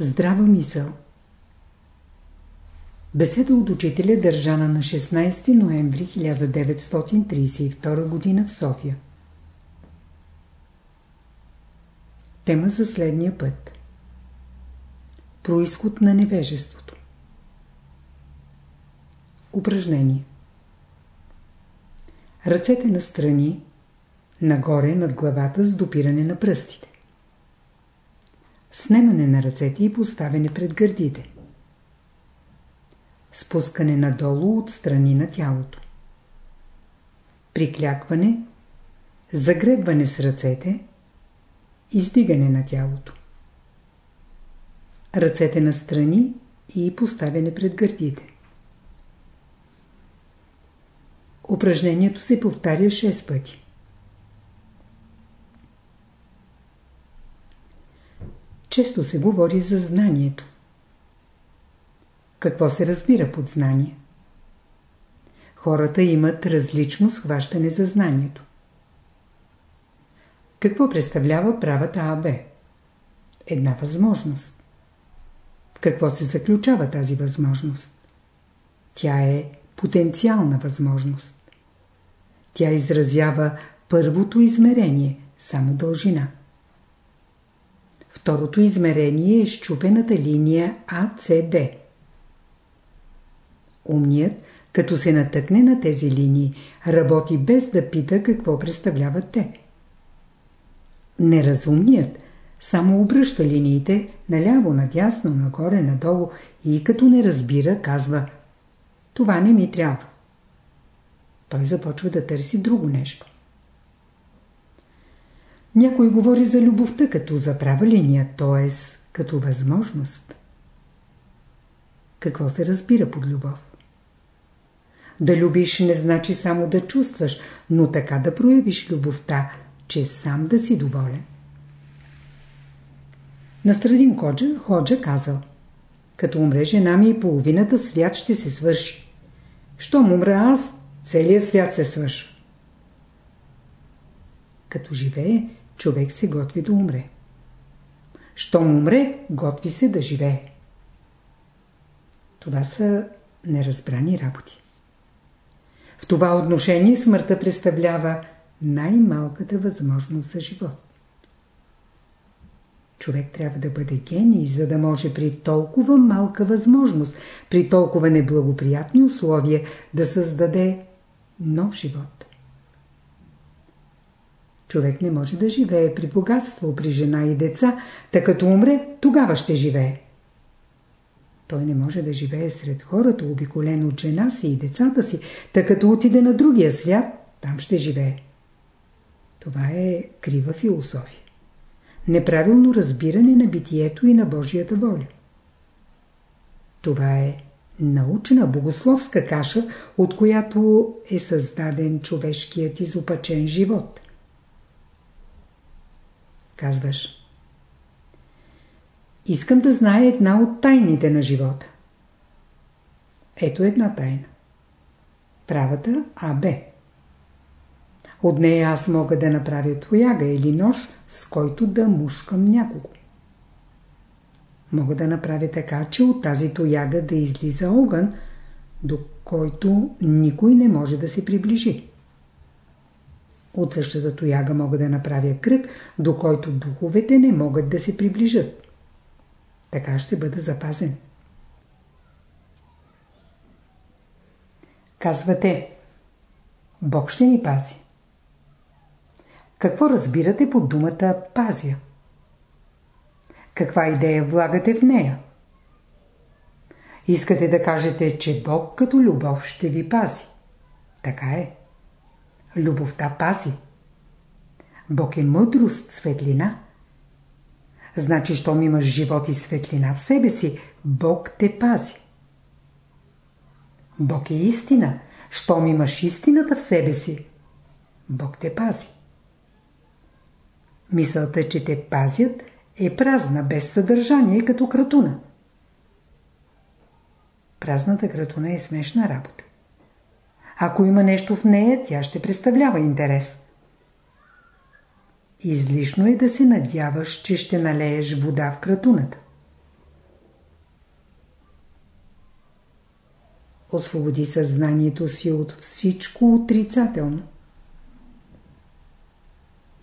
Здрава мисъл Беседа от учителя държана на 16 ноември 1932 г. в София. Тема за следния път. Происход на невежеството. Упражнение. Ръцете на страни, нагоре над главата с допиране на пръстите. Снемане на ръцете и поставяне пред гърдите. Спускане надолу от страни на тялото. Приклякване, загребване с ръцете, издигане на тялото. Ръцете на страни и поставяне пред гърдите. Упражнението се повтаря 6 пъти. Често се говори за знанието. Какво се разбира под знание? Хората имат различно схващане за знанието. Какво представлява правата АБ? Една възможност. Какво се заключава тази възможност? Тя е потенциална възможност. Тя изразява първото измерение, само дължина. Второто измерение е щупената линия АЦД. Умният, като се натъкне на тези линии, работи без да пита какво представляват те. Неразумният само обръща линиите наляво, надясно, нагоре, надолу и като не разбира, казва Това не ми трябва. Той започва да търси друго нещо. Някой говори за любовта като за права линия, т.е. като възможност. Какво се разбира под любов? Да любиш не значи само да чувстваш, но така да проявиш любовта, че сам да си доволен. Настрадин Ходжа, Ходжа казал Като умре жена ми и половината свят ще се свърши. Щом умра аз, целият свят се свършва. Като живее, човек се готви да умре. Щом умре, готви се да живее. Това са неразбрани работи. В това отношение смъртта представлява най-малката възможност за живот. Човек трябва да бъде гений, за да може при толкова малка възможност, при толкова неблагоприятни условия да създаде нов живот. Човек не може да живее при богатство, при жена и деца, тъй като умре, тогава ще живее. Той не може да живее сред хората, обиколен от жена си и децата си, тъй като отиде на другия свят, там ще живее. Това е крива философия. Неправилно разбиране на битието и на Божията воля. Това е научна богословска каша, от която е създаден човешкият изопачен живот. Казваш Искам да знае една от тайните на живота. Ето една тайна. Правата АБ. От нея аз мога да направя тояга или нож, с който да мушкам някого. Мога да направя така, че от тази тояга да излиза огън, до който никой не може да се приближи. От същата тояга мога да направя кръг, до който духовете не могат да се приближат. Така ще бъда запазен. Казвате, Бог ще ни пази. Какво разбирате под думата пазя? Каква идея влагате в нея? Искате да кажете, че Бог като любов ще ви пази. Така е. Любовта пази. Бог е мъдрост, светлина. Значи, щом имаш живот и светлина в себе си, Бог те пази. Бог е истина. Щом имаш истината в себе си, Бог те пази. Мисълта, че те пазят, е празна, без съдържание, като кратуна. Празната кратуна е смешна работа. Ако има нещо в нея, тя ще представлява интерес. Излишно е да се надяваш, че ще налееш вода в кратуната. Освободи съзнанието си от всичко отрицателно.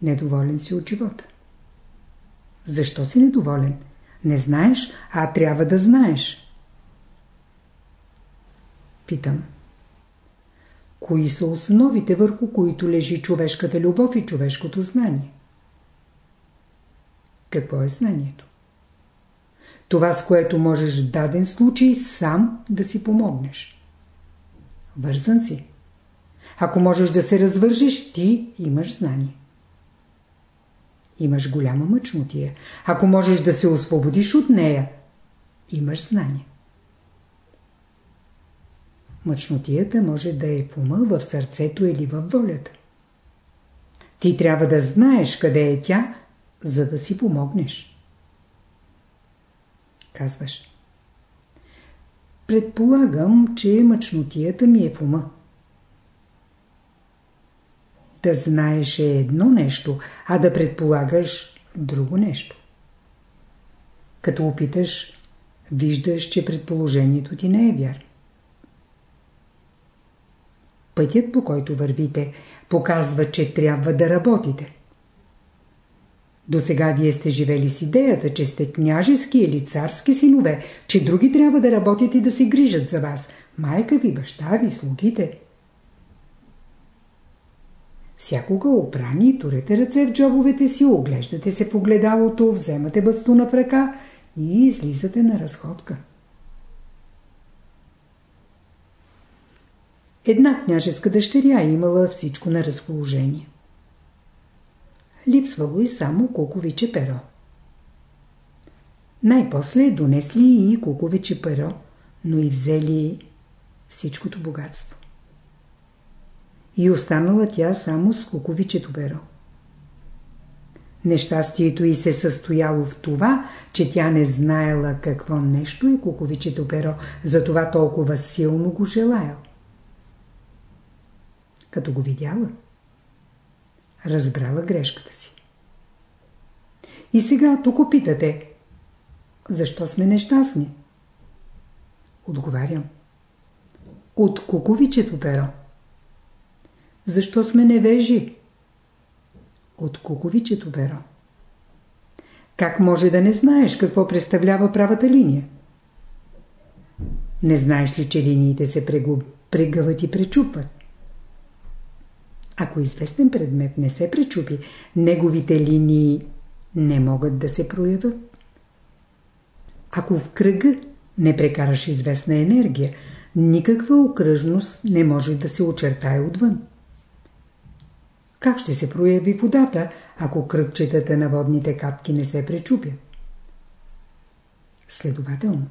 Недоволен си от живота. Защо си недоволен? Не знаеш, а трябва да знаеш. Питам. Кои са основите, върху които лежи човешката любов и човешкото знание? Какво е знанието? Това, с което можеш в даден случай сам да си помогнеш. Вързан си. Ако можеш да се развържеш, ти имаш знание. Имаш голяма мъчнотия. Ако можеш да се освободиш от нея, имаш знание. Мъчнотията може да е в ума, в сърцето или в волята. Ти трябва да знаеш къде е тя, за да си помогнеш. Казваш. Предполагам, че мъчнотията ми е в ума. Да знаеш е едно нещо, а да предполагаш друго нещо. Като опиташ, виждаш, че предположението ти не е вярно. Пътят по който вървите показва, че трябва да работите. До сега вие сте живели с идеята, че сте княжески или царски синове, че други трябва да работят и да се грижат за вас. Майка ви, баща ви, слугите. Всякога опрани, турете ръце в джобовете си, оглеждате се в огледалото, вземате бастуна в ръка и излизате на разходка. Една княжеска дъщеря имала всичко на разположение. Липсвало и само куковиче перо. Най-после донесли и куковиче перо, но и взели всичкото богатство. И останала тя само с куковичето перо. Нещастието й се състояло в това, че тя не знаела какво нещо е куковичето перо, затова толкова силно го желаял като го видяла. Разбрала грешката си. И сега тук питате, защо сме нещастни? Отговарям. От куковичето перо. Защо сме невежи? От куковичето перо. Как може да не знаеш какво представлява правата линия? Не знаеш ли, че линиите се прегъват и пречупват? Ако известен предмет не се пречупи, неговите линии не могат да се проявят. Ако в кръга не прекараш известна енергия, никаква окръжност не може да се очертае отвън. Как ще се прояви водата, ако кръгчетата на водните капки не се пречупят? Следователно,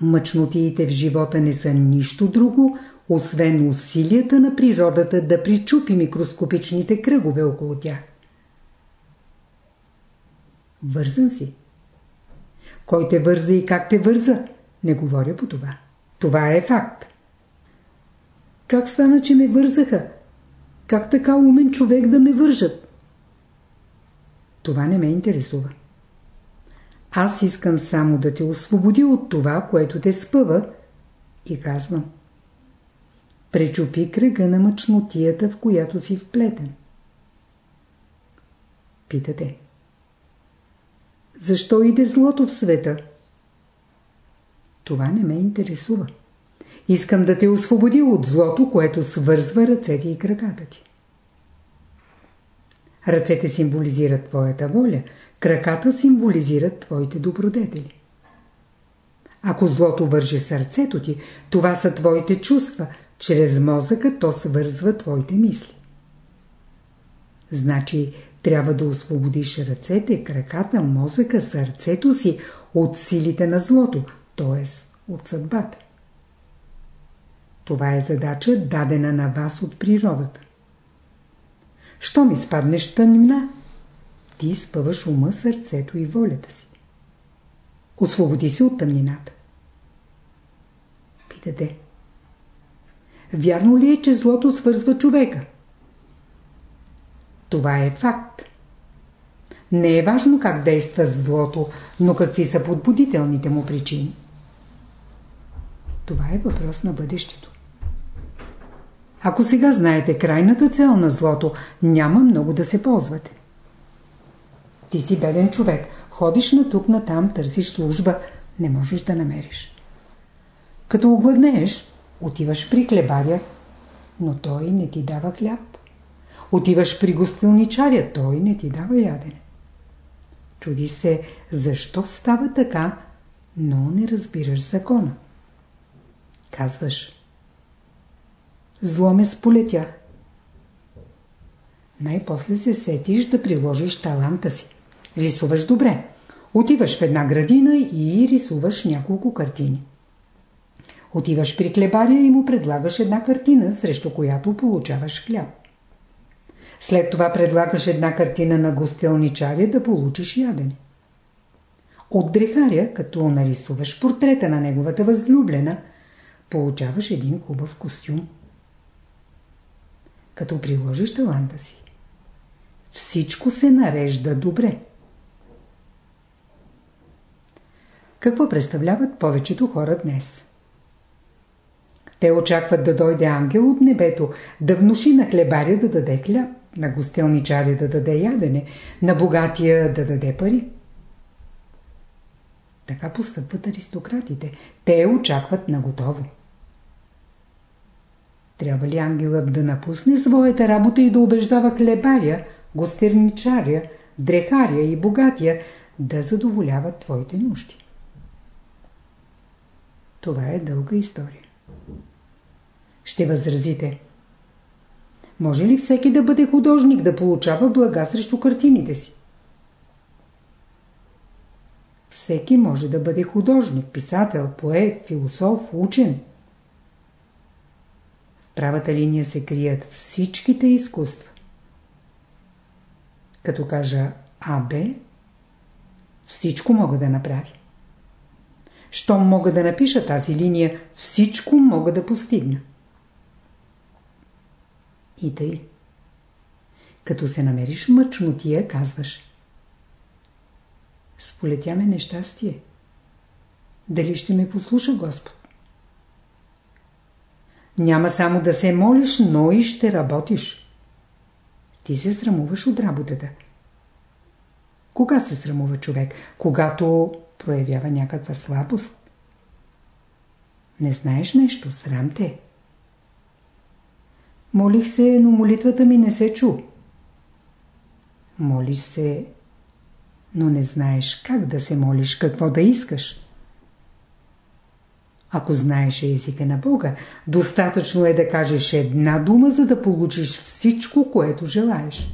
мъчнотиите в живота не са нищо друго, освен усилията на природата да причупи микроскопичните кръгове около тях. Вързан си. Кой те върза и как те върза? Не говоря по това. Това е факт. Как стана, че ме вързаха? Как така умен човек да ме вържат? Това не ме интересува. Аз искам само да те освободи от това, което те спъва и казвам – Пречупи кръга на мъчнотията, в която си вплетен. Питате. Защо иде злото в света? Това не ме интересува. Искам да те освободи от злото, което свързва ръцете и краката ти. Ръцете символизират твоята воля, краката символизират твоите добродетели. Ако злото върже сърцето ти, това са твоите чувства, чрез мозъка то свързва твоите мисли. Значи трябва да освободиш ръцете, краката, мозъка, сърцето си от силите на злото, т.е. от съдбата. Това е задача дадена на вас от природата. Що ми спаднеш тъмнина? Ти спъваш ума, сърцето и волята си. Освободи се от тъмнината. Питате. Вярно ли е, че злото свързва човека? Това е факт. Не е важно как действа злото, но какви са подбудителните му причини. Това е въпрос на бъдещето. Ако сега знаете крайната цел на злото, няма много да се ползвате. Ти си беден човек. Ходиш на тук, на там, търсиш служба. Не можеш да намериш. Като огладнееш, отиваш при хлебаря, но той не ти дава хляб. Отиваш при гостилничаря, той не ти дава ядене. Чуди се, защо става така, но не разбираш закона. Казваш, зло ме сполетя. Най-после се сетиш да приложиш таланта си. Рисуваш добре. Отиваш в една градина и рисуваш няколко картини. Отиваш при хлебаря и му предлагаш една картина, срещу която получаваш хляб. След това предлагаш една картина на гостелничаря да получиш ядене. От дрехаря, като нарисуваш портрета на неговата възлюблена, получаваш един хубав костюм. Като приложиш таланта си, всичко се нарежда добре. Какво представляват повечето хора днес? Те очакват да дойде ангел от небето, да внуши на хлебаря да даде хляб, на гостелничаря да даде ядене, на богатия да даде пари. Така постъпват аристократите. Те очакват на готово. Трябва ли ангелът да напусне своята работа и да убеждава хлебаря, гостерничаря, дрехаря и богатия да задоволяват твоите нужди? Това е дълга история. Ще възразите. Може ли всеки да бъде художник, да получава блага срещу картините си? Всеки може да бъде художник, писател, поет, философ, учен. В правата линия се крият всичките изкуства. Като кажа АБ, всичко мога да направя. Щом мога да напиша тази линия, всичко мога да постигна. И тъй. Като се намериш мъчнотия, казваш. Сполетя ме нещастие. Дали ще ме послуша Господ? Няма само да се молиш, но и ще работиш. Ти се срамуваш от работата. Кога се срамува човек? Когато проявява някаква слабост. Не знаеш нещо, срам те. Молих се, но молитвата ми не се чу. Молиш се, но не знаеш как да се молиш, какво да искаш. Ако знаеш езика на Бога, достатъчно е да кажеш една дума, за да получиш всичко, което желаеш.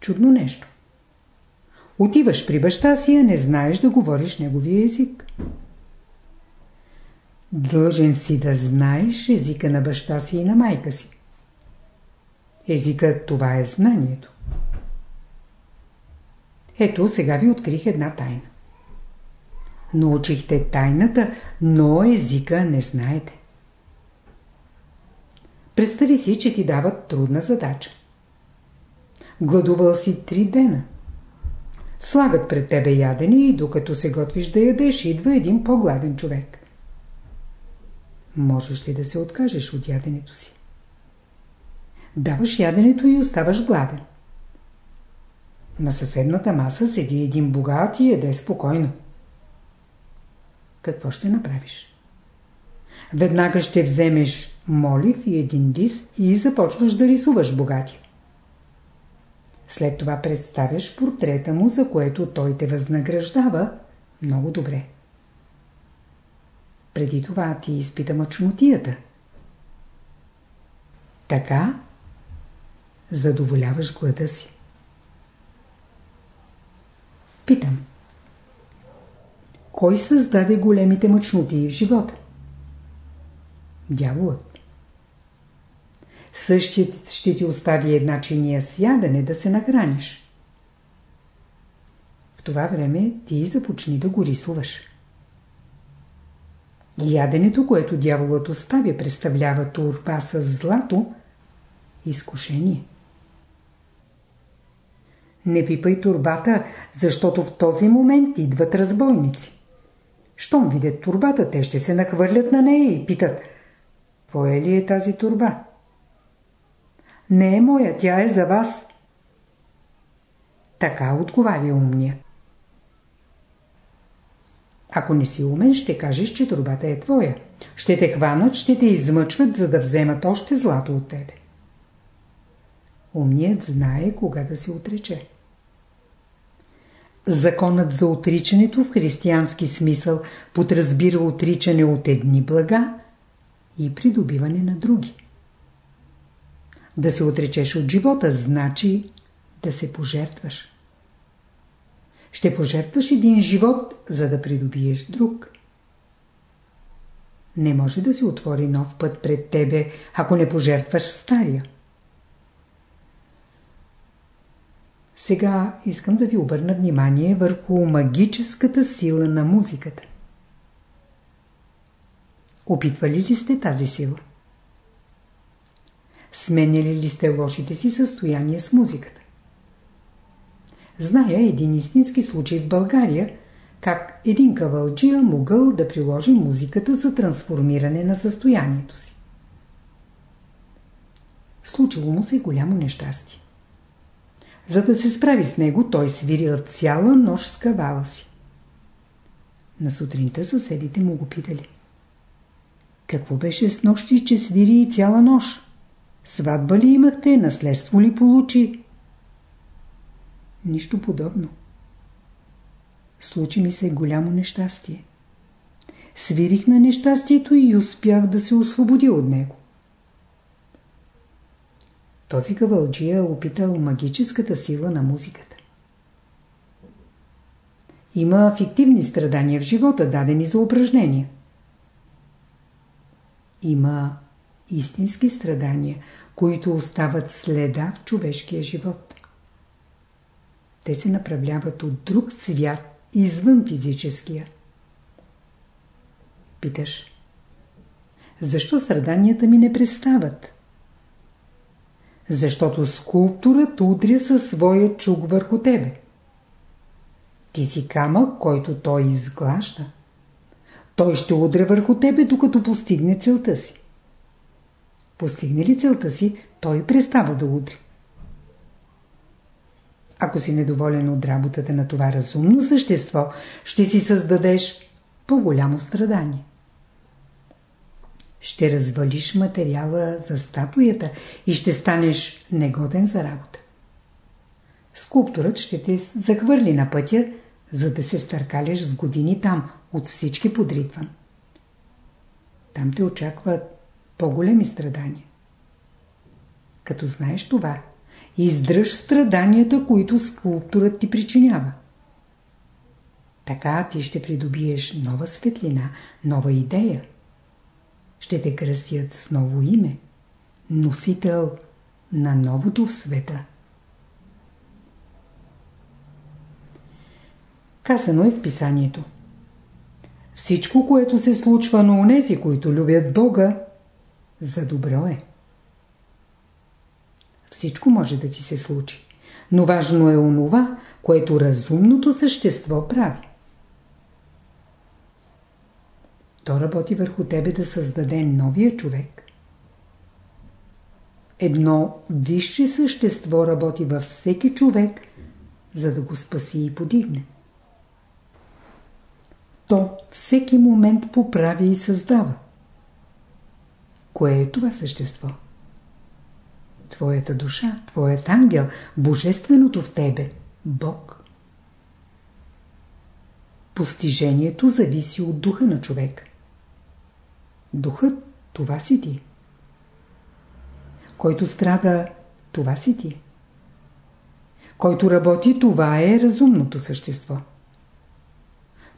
Чудно нещо. Отиваш при баща си, а не знаеш да говориш неговия език. Дължен си да знаеш езика на баща си и на майка си. Езикът това е знанието. Ето, сега ви открих една тайна. Научихте тайната, но езика не знаете. Представи си, че ти дават трудна задача. Гладувал си три дена. Слагат пред тебе ядене и докато се готвиш да ядеш, идва един по-гладен човек. Можеш ли да се откажеш от яденето си? Даваш яденето и оставаш гладен. На съседната маса седи един богат и еде спокойно. Какво ще направиш? Веднага ще вземеш молив и един лист и започваш да рисуваш богати. След това представяш портрета му, за което той те възнаграждава много добре. Преди това ти изпита мъчнотията. Така задоволяваш глада си. Питам. Кой създаде големите мъчноти в живота? Дяволът. Същият ще ти остави една чиния с ядене да се нахраниш. В това време ти започни да го рисуваш. Яденето, което дяволът оставя, представлява турба с злато, изкушение. Не пипай турбата, защото в този момент идват разбойници. Щом видят турбата, те ще се нахвърлят на нея и питат Твоя ли е тази турба? Не е моя, тя е за вас. Така отговаря умният. Ако не си умен, ще кажеш, че турбата е твоя. Ще те хванат, ще те измъчват, за да вземат още злато от тебе. Умният знае кога да се отрече. Законът за отричането в християнски смисъл подразбира отричане от едни блага и придобиване на други. Да се отречеш от живота значи да се пожертваш. Ще пожертваш един живот, за да придобиеш друг. Не може да се отвори нов път пред тебе, ако не пожертваш стария. Сега искам да ви обърна внимание върху магическата сила на музиката. Опитвали ли сте тази сила? Сменили ли сте лошите си състояния с музиката? Зная един истински случай в България, как един кавалджия могъл да приложи музиката за трансформиране на състоянието си. Случило му се голямо нещастие. За да се справи с него, той свирил цяла нощ с кавала си. На сутринта съседите му го питали. Какво беше с нощи, че свири и цяла нощ? Сватба ли имахте? Наследство ли получи? Нищо подобно. Случи ми се голямо нещастие. Свирих на нещастието и успях да се освободя от него. Този кавалджия е опитал магическата сила на музиката. Има фиктивни страдания в живота, дадени за упражнения. Има истински страдания, които остават следа в човешкия живот. Те се направляват от друг свят, извън физическия. Питаш, защо страданията ми не престават? Защото скулптурът удря със своя чук върху тебе. Ти си камък, който той изглажда. Той ще удря върху тебе, докато постигне целта си. Постигне ли целта си, той престава да удри. Ако си недоволен от работата на това разумно същество, ще си създадеш по-голямо страдание. Ще развалиш материала за статуята и ще станеш негоден за работа. Скулпторът ще те захвърли на пътя, за да се стъркаляш с години там, от всички подритван. Там те очакват по-големи страдания. Като знаеш това, издръж страданията, които скулптурът ти причинява. Така ти ще придобиеш нова светлина, нова идея. Ще те кръстят с ново име, носител на новото в света. Казано е в писанието. Всичко, което се случва на онези, които любят Бога, за добро е. Всичко може да ти се случи. Но важно е онова, което разумното същество прави. То работи върху тебе да създаде новия човек. Едно висше същество работи във всеки човек, за да го спаси и подигне. То всеки момент поправи и създава. Кое е това същество? Твоята душа, твоят ангел, божественото в тебе, Бог. Постижението зависи от духа на човек. Духът, това си ти. Който страда, това си ти. Който работи, това е разумното същество.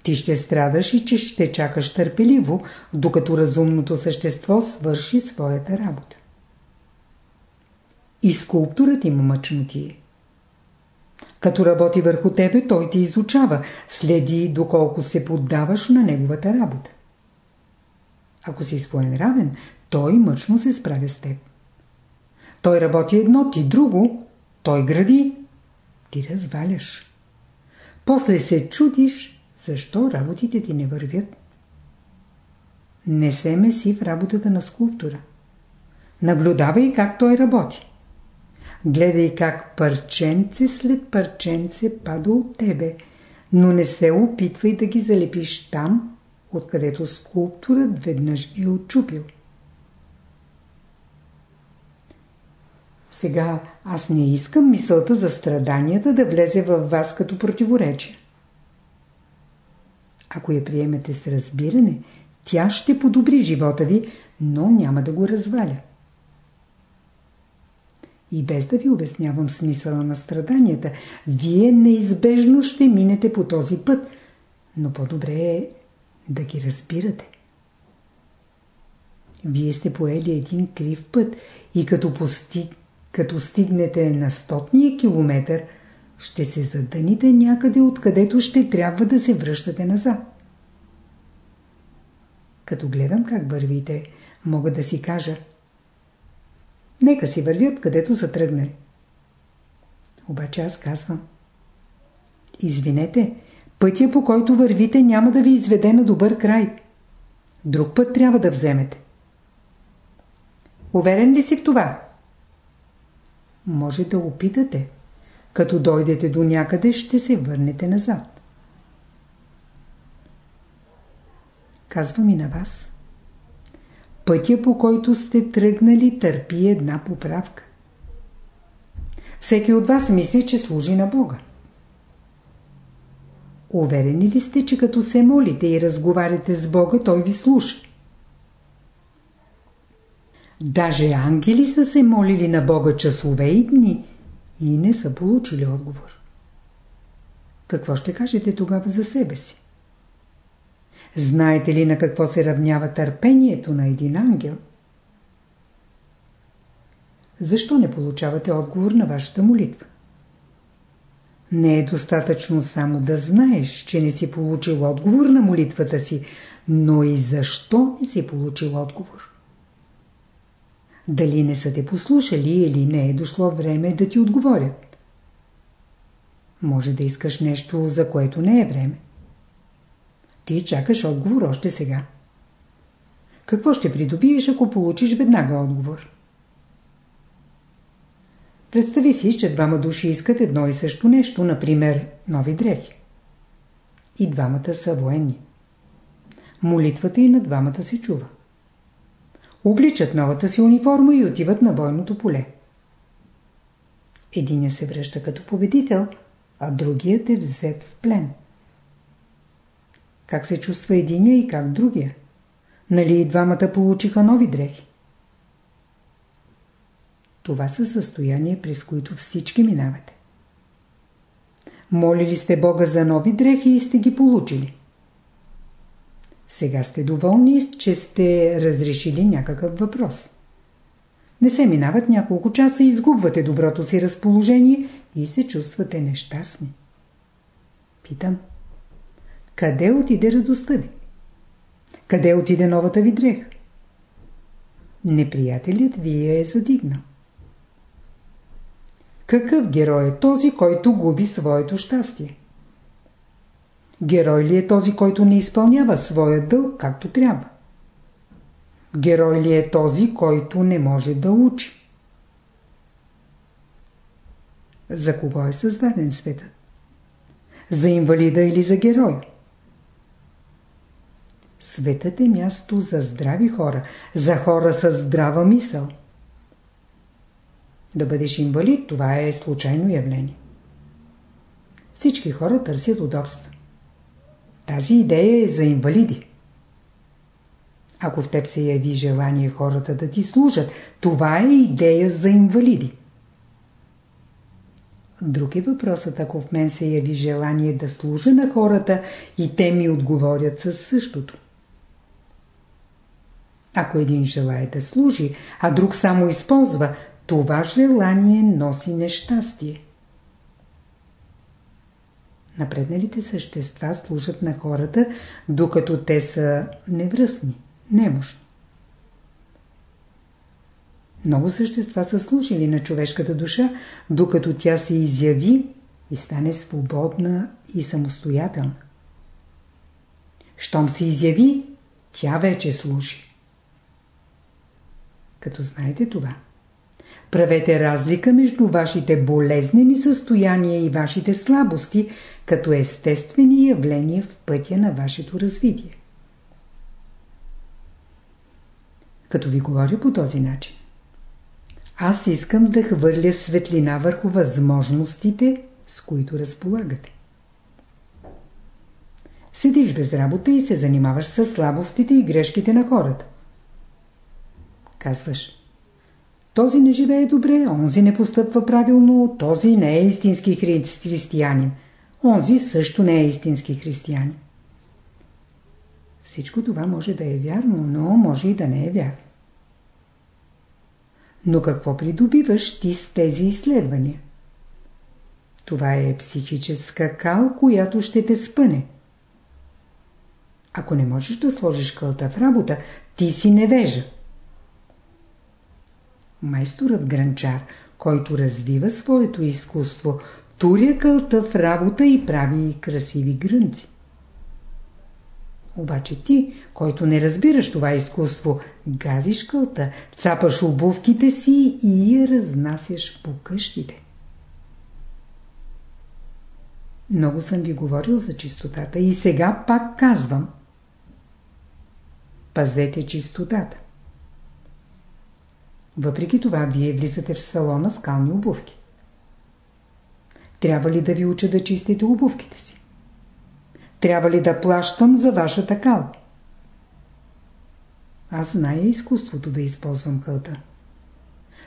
Ти ще страдаш и че ще чакаш търпеливо, докато разумното същество свърши своята работа. И скулптурът има мъчнотие. Като работи върху тебе, той те изучава, следи доколко се поддаваш на неговата работа. Ако си своенравен, той мъчно се справя с теб. Той работи едно, ти друго, той гради, ти разваляш. После се чудиш, Защо работите ти не вървят? Не се меси в работата на скулптора. Наблюдавай как той работи. Гледай как парченце след парченце пада от тебе, но не се опитвай да ги залепиш там, откъдето скулптурът веднъж ги е отчупил. Сега аз не искам мисълта за страданията да влезе във вас като противоречие. Ако я приемете с разбиране, тя ще подобри живота ви, но няма да го разваля. И без да ви обяснявам смисъла на страданията, вие неизбежно ще минете по този път, но по-добре е да ги разбирате. Вие сте поели един крив път и като, постиг, като стигнете на стотния километър, ще се задъните някъде, откъдето ще трябва да се връщате назад. Като гледам как вървите, мога да си кажа Нека си вървят където са тръгнали. Обаче аз казвам Извинете, пътя по който вървите няма да ви изведе на добър край. Друг път трябва да вземете. Уверен ли си в това? Може да опитате. Като дойдете до някъде, ще се върнете назад. Казвам и на вас. Пътя по който сте тръгнали търпи една поправка. Всеки от вас мисли, че служи на Бога. Уверени ли сте, че като се молите и разговаряте с Бога, Той ви слуша? Даже ангели са се молили на Бога часове и дни и не са получили отговор. Какво ще кажете тогава за себе си? Знаете ли на какво се равнява търпението на един ангел? Защо не получавате отговор на вашата молитва? Не е достатъчно само да знаеш, че не си получил отговор на молитвата си, но и защо не си получил отговор. Дали не са те послушали или не е дошло време да ти отговорят. Може да искаш нещо, за което не е време. Ти чакаш отговор още сега. Какво ще придобиеш, ако получиш веднага отговор? Представи си, че двама души искат едно и също нещо, например, нови дрехи. И двамата са военни. Молитвата и на двамата се чува. Обличат новата си униформа и отиват на бойното поле. Единя се връща като победител, а другият е взет в плен. Как се чувства единия и как другия? Нали и двамата получиха нови дрехи? Това са състояния, през които всички минавате. Молили сте Бога за нови дрехи и сте ги получили. Сега сте доволни, че сте разрешили някакъв въпрос. Не се минават няколко часа изгубвате доброто си разположение и се чувствате нещастни. Питам. Къде отиде радостта ви? Къде отиде новата ви дреха? Неприятелят ви е задигнал. Какъв герой е този, който губи своето щастие? Герой ли е този, който не изпълнява своя дълг както трябва? Герой ли е този, който не може да учи? За кого е създаден светът? За инвалида или за героя? Светът е място за здрави хора, за хора с здрава мисъл. Да бъдеш инвалид, това е случайно явление. Всички хора търсят удобства. Тази идея е за инвалиди. Ако в теб се яви желание хората да ти служат, това е идея за инвалиди. Друг е въпросът, ако в мен се яви желание да служа на хората и те ми отговорят със същото. Ако един желая да служи, а друг само използва, това желание носи нещастие. Напредналите същества служат на хората, докато те са невръстни, немощни. Много същества са служили на човешката душа, докато тя се изяви и стане свободна и самостоятелна. Щом се изяви, тя вече служи. Като знаете това, правете разлика между вашите болезнени състояния и вашите слабости, като естествени явления в пътя на вашето развитие. Като ви говоря по този начин, аз искам да хвърля светлина върху възможностите, с които разполагате. Седиш без работа и се занимаваш с слабостите и грешките на хората. Казваш, този не живее добре, онзи не постъпва правилно, този не е истински християнин, онзи също не е истински християнин. Всичко това може да е вярно, но може и да не е вярно. Но какво придобиваш ти с тези изследвания? Това е психическа кал, която ще те спъне. Ако не можеш да сложиш кълта в работа, ти си невежа. Майсторът гранчар, който развива своето изкуство, туря кълта в работа и прави красиви грънци. Обаче ти, който не разбираш това изкуство, газиш кълта, цапаш обувките си и я разнасяш по къщите. Много съм ви говорил за чистотата и сега пак казвам. Пазете чистотата. Въпреки това, вие влизате в салона с кални обувки. Трябва ли да ви уча да чистите обувките си? Трябва ли да плащам за вашата кал? Аз зная изкуството да използвам кълта.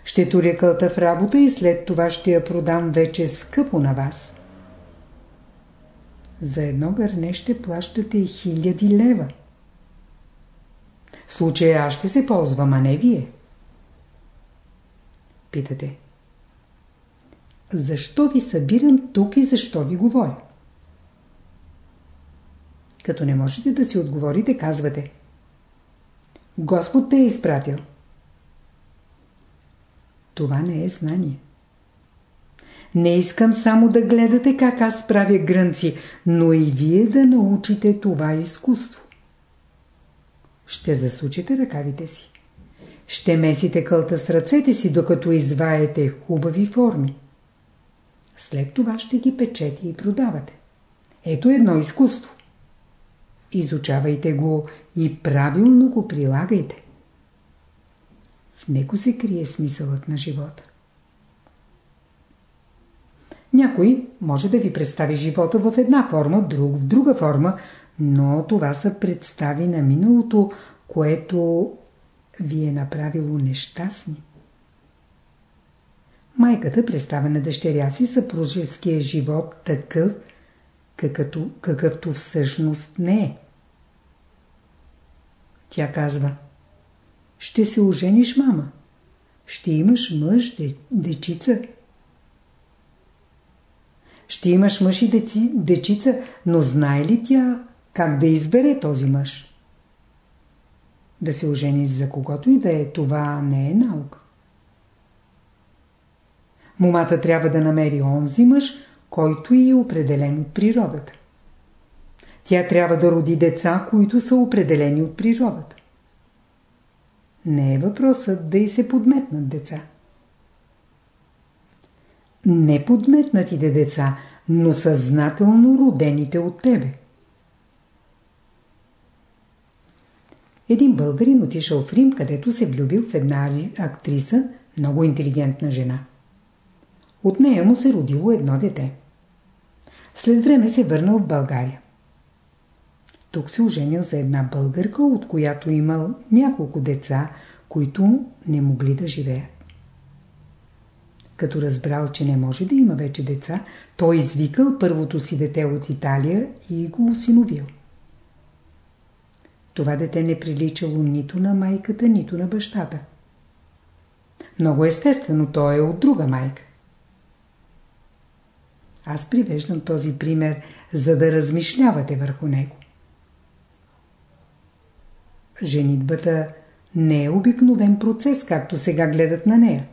Ще туря кълта в работа и след това ще я продам вече скъпо на вас. За едно гърне ще плащате хиляди лева. Случая аз ще се ползвам, а не вие. Питате. Защо ви събирам тук и защо ви говоря? Като не можете да си отговорите, казвате Господ те е изпратил. Това не е знание. Не искам само да гледате как аз правя грънци, но и вие да научите това изкуство. Ще засучите ръкавите си. Ще месите кълта с ръцете си, докато изваете хубави форми. След това ще ги печете и продавате. Ето едно изкуство. Изучавайте го и правилно го прилагайте. В него се крие смисълът на живота. Някой може да ви представи живота в една форма, друг в друга форма, но това са представи на миналото, което ви е направило нещастни. Майката представя на дъщеря си съпружеския живот такъв, какъвто, какъвто всъщност не е. Тя казва Ще се ожениш, мама. Ще имаш мъж, дечица. Ще имаш мъж и деци, дечица, но знае ли тя как да избере този мъж? Да се ожениш за когото и да е, това не е наука. Момата трябва да намери онзи мъж, който е определен от природата. Тя трябва да роди деца, които са определени от природата. Не е въпросът да й се подметнат деца. Не подметнатите деца, но съзнателно родените от тебе. Един българин отишъл в Рим, където се влюбил в една актриса, много интелигентна жена. От нея му се родило едно дете. След време се върнал в България. Тук се оженил за една българка, от която имал няколко деца, които не могли да живеят. Като разбрал, че не може да има вече деца, той извикал първото си дете от Италия и го усиновил. Това дете не приличало нито на майката, нито на бащата. Много естествено, той е от друга майка. Аз привеждам този пример, за да размишлявате върху него. Женитбата не е обикновен процес, както сега гледат на нея.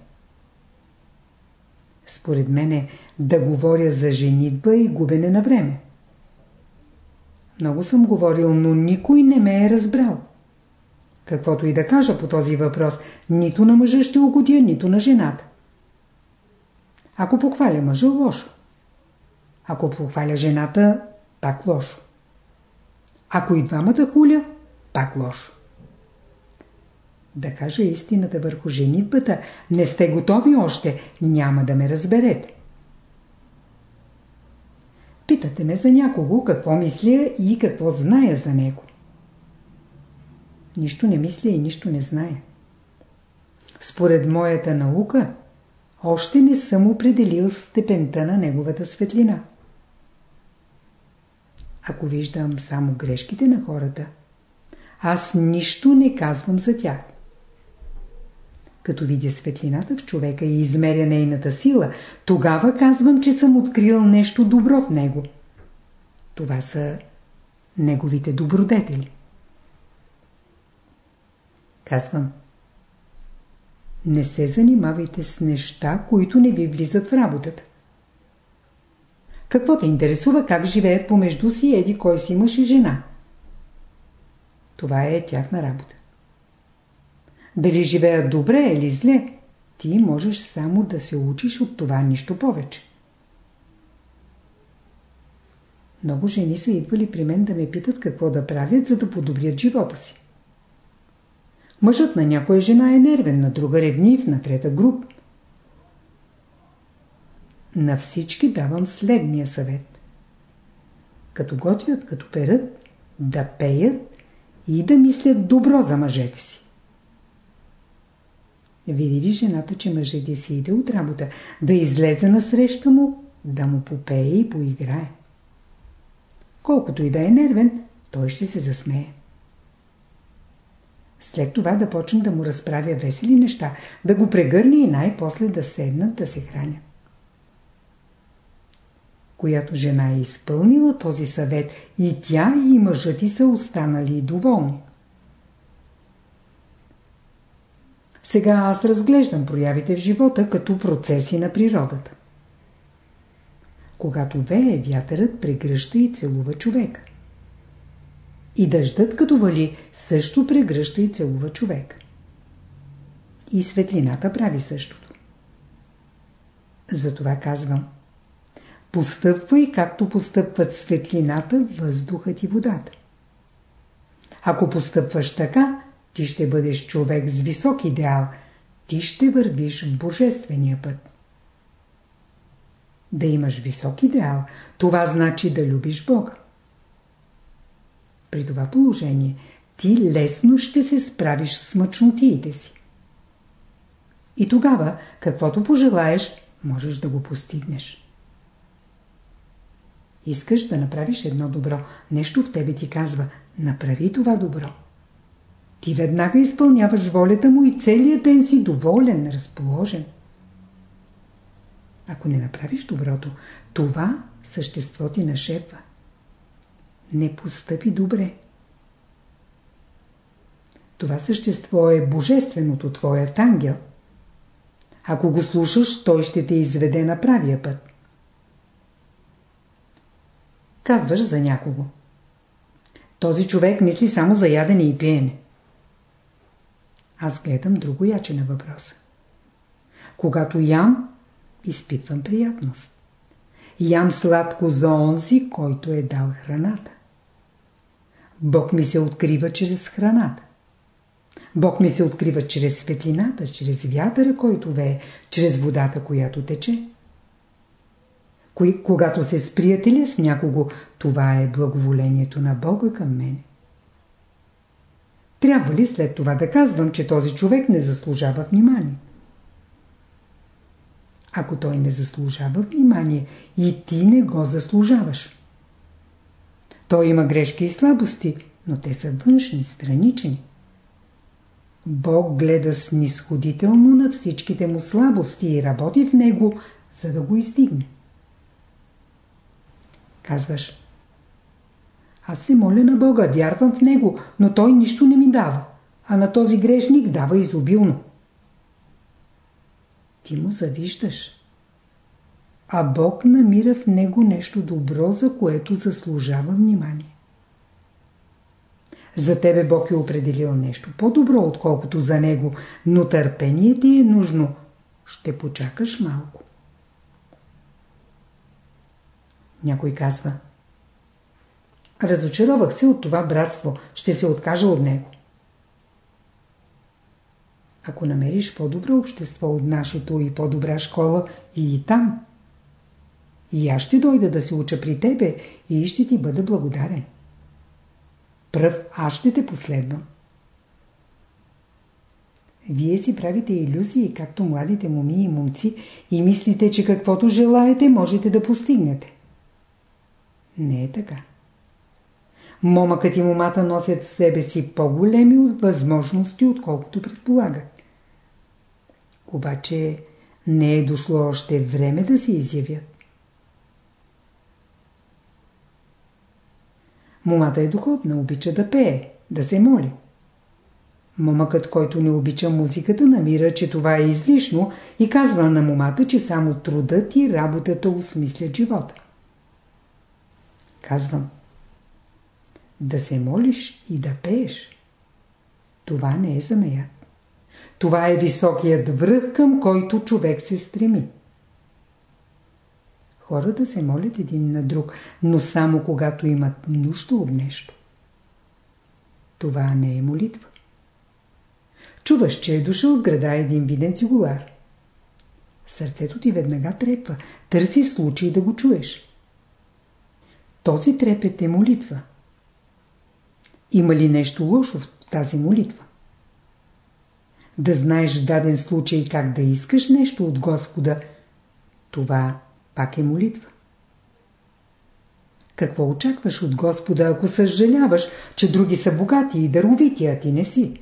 Според мене да говоря за женитба и губене на време. Много съм говорил, но никой не ме е разбрал. Каквото и да кажа по този въпрос, нито на мъжа ще угодя, нито на жената. Ако похваля мъжа, лошо. Ако похваля жената, пак лошо. Ако и двамата хуля, пак лошо. Да кажа истината върху женитбата, не сте готови още, няма да ме разберете. Питате ме за някого какво мисля и какво зная за него. Нищо не мисля и нищо не зная. Според моята наука, още не съм определил степента на неговата светлина. Ако виждам само грешките на хората, аз нищо не казвам за тях. Като видя светлината в човека и измеря нейната сила, тогава казвам, че съм открил нещо добро в него. Това са неговите добродетели. Казвам, не се занимавайте с неща, които не ви влизат в работата. Какво те интересува как живеят помежду си еди кой си мъж и жена? Това е тяхна работа. Дали живеят добре или зле, ти можеш само да се учиш от това нищо повече. Много жени са идвали при мен да ме питат какво да правят, за да подобрят живота си. Мъжът на някоя жена е нервен, на друга ревнив, на трета груп. На всички давам следния съвет. Като готвят, като перат, да пеят и да мислят добро за мъжете си. Види ли жената, че мъжът ти си иде от работа, да излезе на среща му, да му попее и поиграе. Колкото и да е нервен, той ще се засмее. След това да почне да му разправя весели неща, да го прегърне и най-после да седнат да се хранят. Която жена е изпълнила този съвет и тя и мъжът ти са останали доволни. Сега аз разглеждам проявите в живота като процеси на природата. Когато вее, вятърът прегръща и целува човека. И дъждът като вали също прегръща и целува човек. И светлината прави същото. Затова казвам. Постъпвай както постъпват светлината, въздухът и водата. Ако постъпваш така, ти ще бъдеш човек с висок идеал. Ти ще вървиш в божествения път. Да имаш висок идеал, това значи да любиш Бога. При това положение ти лесно ще се справиш с мъчнотиите си. И тогава, каквото пожелаеш, можеш да го постигнеш. Искаш да направиш едно добро. Нещо в тебе ти казва, направи това добро. Ти веднага изпълняваш волята му и целият ден си доволен, разположен. Ако не направиш доброто, това същество ти нашепва. Не постъпи добре. Това същество е божественото, твоят ангел. Ако го слушаш, той ще те изведе на правия път. Казваш за някого. Този човек мисли само за ядене и пиене. Аз гледам друго яче на въпроса. Когато ям, изпитвам приятност. Ям сладко за онзи, който е дал храната. Бог ми се открива чрез храната. Бог ми се открива чрез светлината, чрез вятъра, който вее, чрез водата, която тече. Когато се сприятеля с някого, това е благоволението на Бога към мене. Трябва ли след това да казвам, че този човек не заслужава внимание? Ако той не заслужава внимание и ти не го заслужаваш. Той има грешки и слабости, но те са външни, странични. Бог гледа снисходително на всичките му слабости и работи в него, за да го издигне. Казваш, аз се моля на Бога, вярвам в Него, но Той нищо не ми дава, а на този грешник дава изобилно. Ти му завиждаш. А Бог намира в него нещо добро, за което заслужава внимание. За тебе Бог е определил нещо по-добро, отколкото за него, но търпение ти е нужно. Ще почакаш малко. Някой казва Разочаровах се от това братство, ще се откажа от него. Ако намериш по-добро общество от нашето и по-добра школа, и там. И аз ще дойда да се уча при тебе и ще ти бъда благодарен. Пръв аз ще те последвам. Вие си правите иллюзии, както младите моми и момци, и мислите, че каквото желаете, можете да постигнете. Не е така. Момъкът и момата носят в себе си по-големи от възможности, отколкото предполагат. Обаче не е дошло още време да се изявят. Момата е духовна, обича да пее, да се моли. Момъкът, който не обича музиката, намира, че това е излишно и казва на момата, че само трудът и работата осмислят живота. Казвам. Да се молиш и да пееш. Това не е занаят. Това е високият връх, към който човек се стреми. Хората се молят един на друг, но само когато имат нужда от нещо. Това не е молитва. Чуваш, че е дошъл в града един виден цигулар. Сърцето ти веднага трепва. Търси случай да го чуеш. Този трепет е молитва. Има ли нещо лошо в тази молитва? Да знаеш даден случай как да искаш нещо от Господа, това пак е молитва. Какво очакваш от Господа, ако съжаляваш, че други са богати и даровити, а ти не си?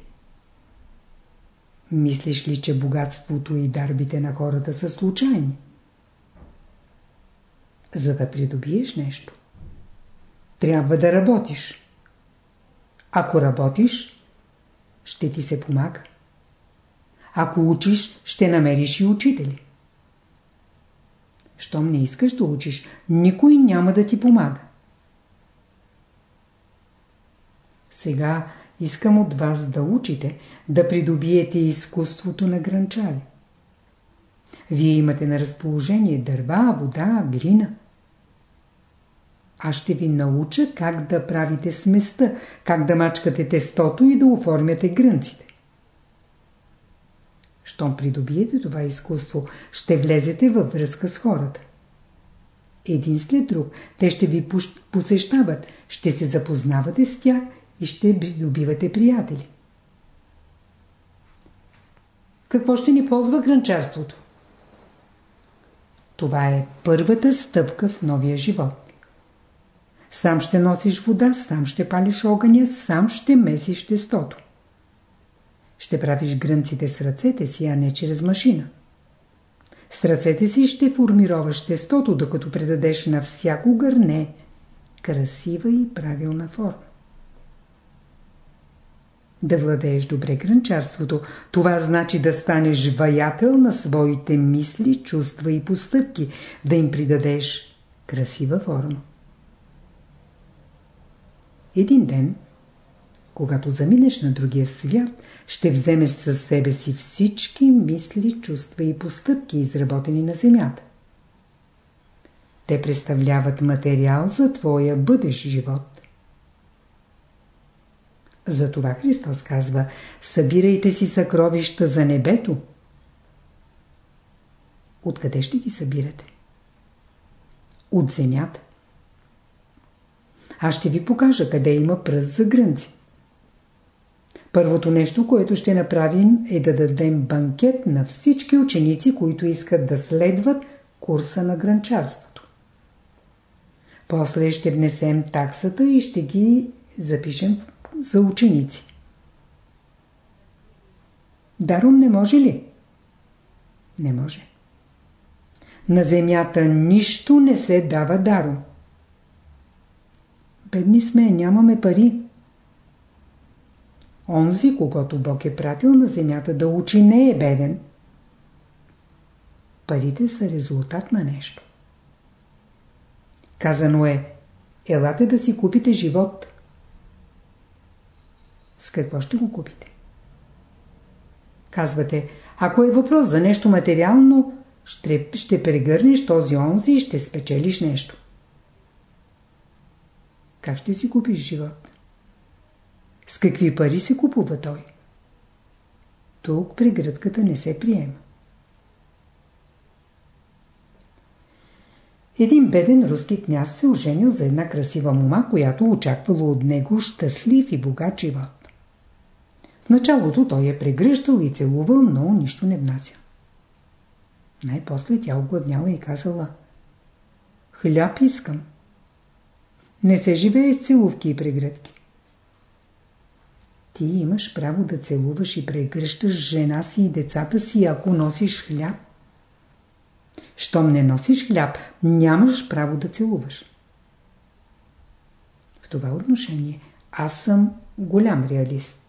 Мислиш ли, че богатството и дарбите на хората са случайни? За да придобиеш нещо, трябва да работиш. Ако работиш, ще ти се помага. Ако учиш, ще намериш и учители. Щом не искаш да учиш, никой няма да ти помага. Сега искам от вас да учите, да придобиете изкуството на гранчари. Вие имате на разположение дърва, вода, глина. Аз ще ви науча как да правите сместа, как да мачкате тестото и да оформяте грънците. Щом придобиете това изкуство, ще влезете във връзка с хората. Един след друг те ще ви посещават, ще се запознавате с тях и ще придобивате приятели. Какво ще ни ползва гранчарството? Това е първата стъпка в новия живот. Сам ще носиш вода, сам ще палиш огъня, сам ще месиш тестото. Ще правиш грънците с ръцете си, а не чрез машина. С ръцете си ще формироваш тестото, докато предадеш на всяко гърне красива и правилна форма. Да владееш добре гранчарството, това значи да станеш ваятел на своите мисли, чувства и постъпки, да им придадеш красива форма. Един ден когато заминеш на другия свят, ще вземеш със себе си всички мисли, чувства и постъпки, изработени на земята. Те представляват материал за твоя бъдещ живот. Затова Христос казва, събирайте си съкровища за небето. Откъде ще ги събирате? От земята. Аз ще ви покажа къде има пръст за грънци. Първото нещо, което ще направим е да дадем банкет на всички ученици, които искат да следват курса на гранчарството. После ще внесем таксата и ще ги запишем за ученици. Даром не може ли? Не може. На земята нищо не се дава даром. Бедни сме, нямаме пари. Онзи, когато Бог е пратил на земята да учи, не е беден. Парите са резултат на нещо. Казано е, елате да си купите живот. С какво ще го купите? Казвате, ако е въпрос за нещо материално, ще, ще прегърнеш този онзи и ще спечелиш нещо. Как ще си купиш живот? С какви пари се купува той? Тук прегръдката не се приема. Един беден руски княз се оженил за една красива мома, която очаквало от него щастлив и богат живот. В началото той е прегръщал и целувал, но нищо не внася. Най-после тя огладняла и казала Хляб искам. Не се живее с целувки и прегръдки. Ти имаш право да целуваш и прегръщаш жена си и децата си, ако носиш хляб. Щом не носиш хляб, нямаш право да целуваш. В това отношение аз съм голям реалист.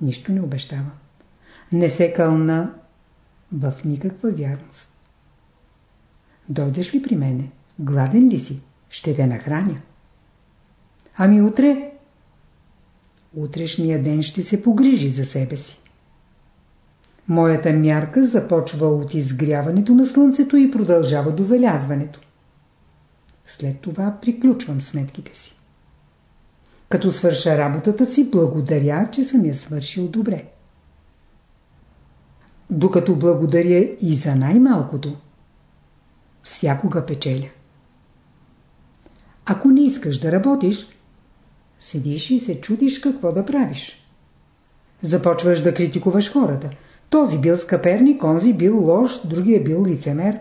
Нищо не обещавам. Не се кълна в никаква вярност. Дойдеш ли при мене? Гладен ли си? Ще те нахраня. Ами утре? Утрешния ден ще се погрижи за себе си. Моята мярка започва от изгряването на слънцето и продължава до залязването. След това приключвам сметките си. Като свърша работата си, благодаря, че съм я свършил добре. Докато благодаря и за най-малкото, всякога печеля. Ако не искаш да работиш, седиш и се чудиш какво да правиш. Започваш да критикуваш хората – този бил скъперник, онзи бил лош, другия бил лицемер.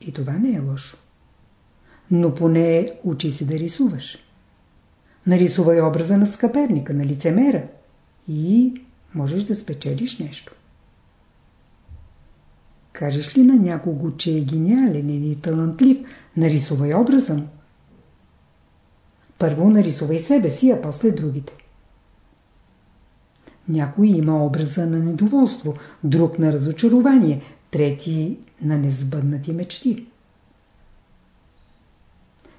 И това не е лошо. Но поне учи се да рисуваш. Нарисувай образа на скъперника, на лицемера и можеш да спечелиш нещо. Кажеш ли на някого, че е гениален или талантлив, нарисувай образа му. Първо нарисувай себе си, а после другите. Някой има образа на недоволство, друг на разочарование, трети на незбъднати мечти.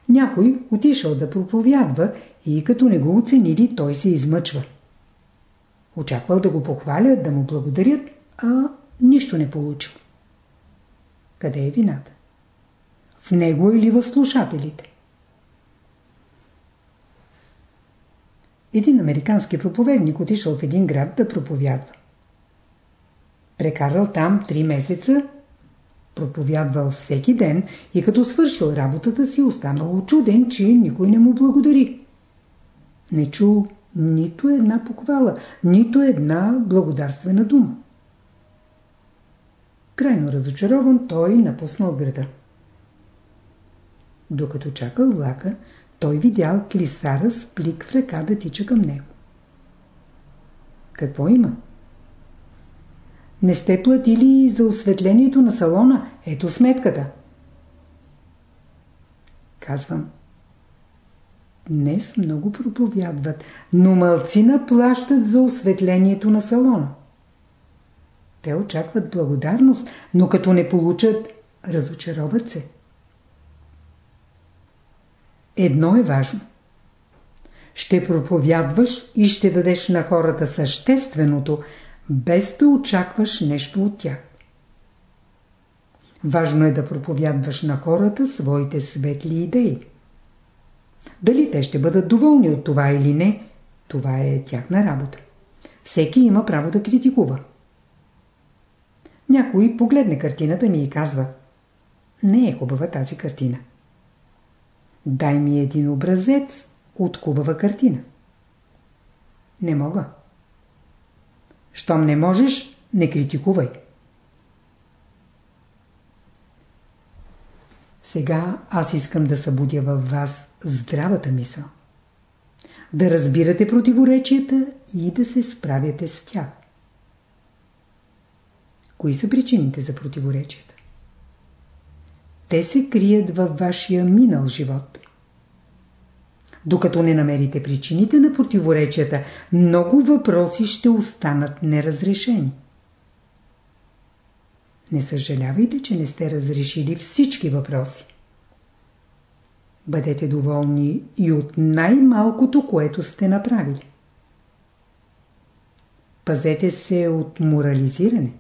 Някой отишъл да проповядва и като не го оценили, той се измъчва. Очаквал да го похвалят, да му благодарят, а нищо не получил. Къде е вината? В него или в слушателите? Един американски проповедник отишъл в един град да проповядва. Прекарал там три месеца, проповядвал всеки ден и като свършил работата си, останал очуден, че никой не му благодари. Не чу нито една похвала, нито една благодарствена дума. Крайно разочарован, той напуснал града. Докато чакал влака, той видял клисара с плик в ръка да тича към него. Какво има? Не сте платили за осветлението на салона. Ето сметката. Казвам. Днес много проповядват, но мълцина плащат за осветлението на салона. Те очакват благодарност, но като не получат, разочароват се. Едно е важно. Ще проповядваш и ще дадеш на хората същественото, без да очакваш нещо от тях. Важно е да проповядваш на хората своите светли идеи. Дали те ще бъдат доволни от това или не, това е тяхна работа. Всеки има право да критикува. Някой погледне картината ми и казва Не е хубава тази картина. Дай ми един образец от хубава картина. Не мога. Щом не можеш, не критикувай. Сега аз искам да събудя във вас здравата мисъл. Да разбирате противоречията и да се справяте с тях. Кои са причините за противоречията? Те се крият във вашия минал живот. Докато не намерите причините на противоречията, много въпроси ще останат неразрешени. Не съжалявайте, че не сте разрешили всички въпроси. бъдете доволни и от най-малкото, което сте направили. Пазете се от морализиране.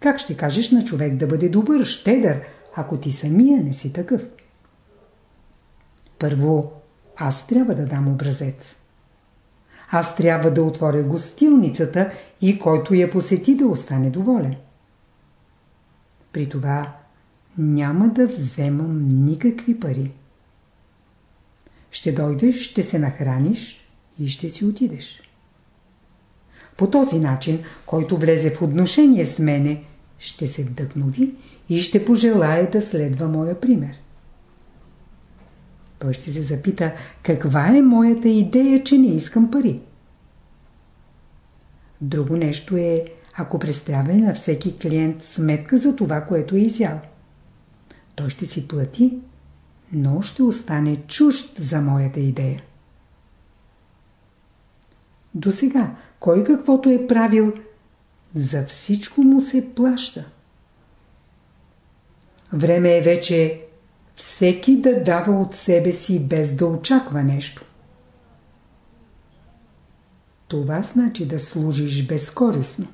Как ще кажеш на човек да бъде добър, щедър, ако ти самия не си такъв? Първо, аз трябва да дам образец. Аз трябва да отворя гостилницата и който я посети да остане доволен. При това няма да вземам никакви пари. Ще дойдеш, ще се нахраниш и ще си отидеш. По този начин, който влезе в отношение с мене, ще се вдъхнови и ще пожелая да следва моя пример. Той ще се запита, каква е моята идея, че не искам пари. Друго нещо е, ако представя на всеки клиент сметка за това, което е изял. Той ще си плати, но ще остане чужд за моята идея. До сега, кой каквото е правил, за всичко му се плаща. Време е вече всеки да дава от себе си без да очаква нещо. Това значи да служиш безкорисно.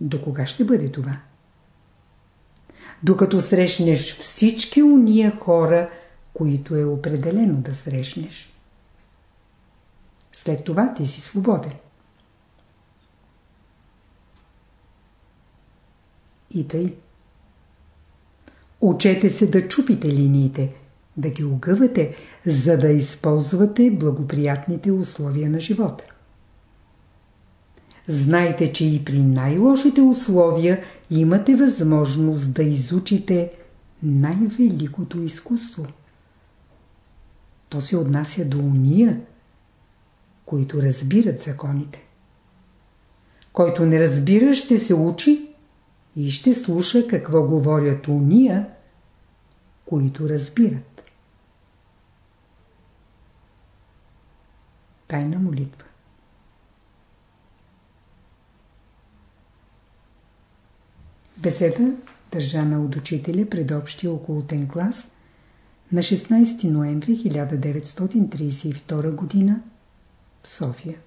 До кога ще бъде това? Докато срещнеш всички уния хора, които е определено да срещнеш. След това ти си свободен. И тъй. Учете се да чупите линиите, да ги огъвате, за да използвате благоприятните условия на живота. Знайте, че и при най-лошите условия имате възможност да изучите най-великото изкуство. То се отнася до уния, които разбират законите. Който не разбира, ще се учи и ще слуша какво говорят уния, които разбират. Тайна молитва Беседа държана от учителя пред общия околотен клас на 16 ноември 1932 г. в София.